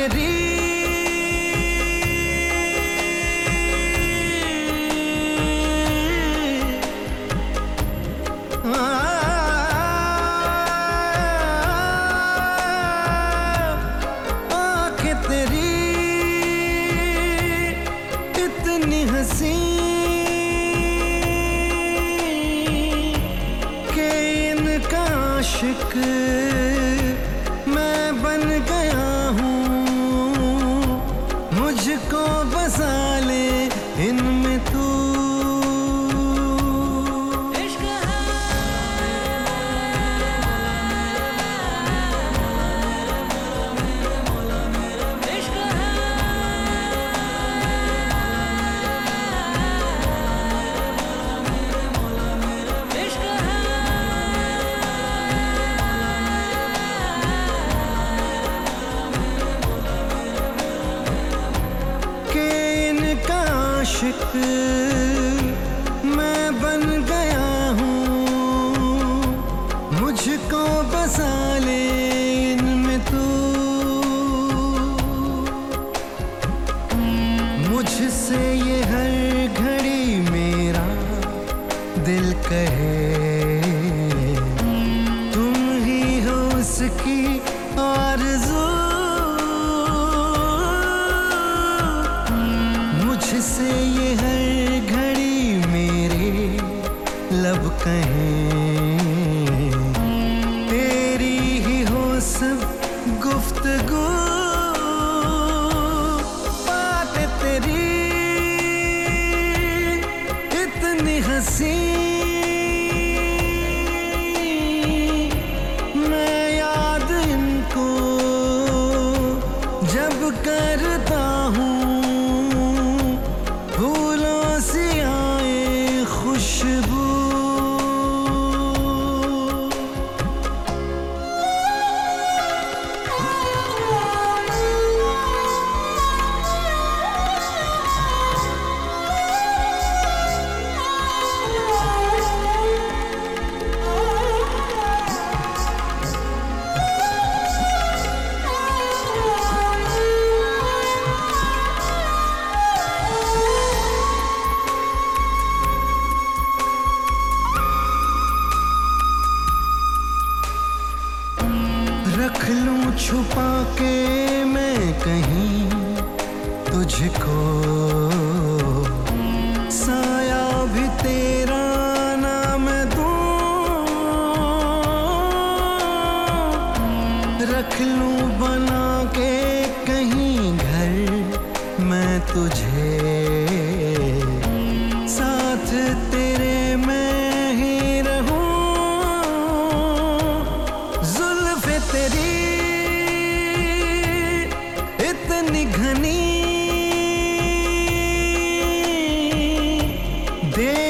मेरी। इतनी हसी के इनका बसा ले आशिक मैं बन गया हूँ। मुझको बसा ले इनमें तू। मुझसे ये हर घड़ी मेरा दिल कहे। तुम ही हो उसकी आरज़ू तेरी ही बात तेरी हँसी। मैं याद इनको जब करता रख लूँ छुपा के मैं कहीं तुझको Sí.